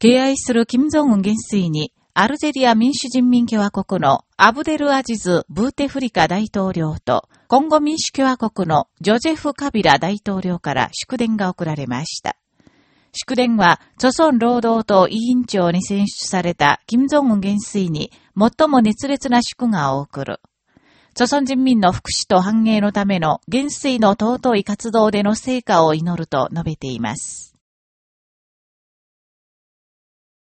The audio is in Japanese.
敬愛する金正恩元帥に、アルジェリア民主人民共和国のアブデル・アジズ・ブーテフリカ大統領と、コンゴ民主共和国のジョゼフ・カビラ大統領から祝電が送られました。祝電は、著村労働党委員長に選出された金正恩元帥に最も熱烈な祝賀を送る。著村人民の福祉と繁栄のための元帥の尊い活動での成果を祈ると述べています。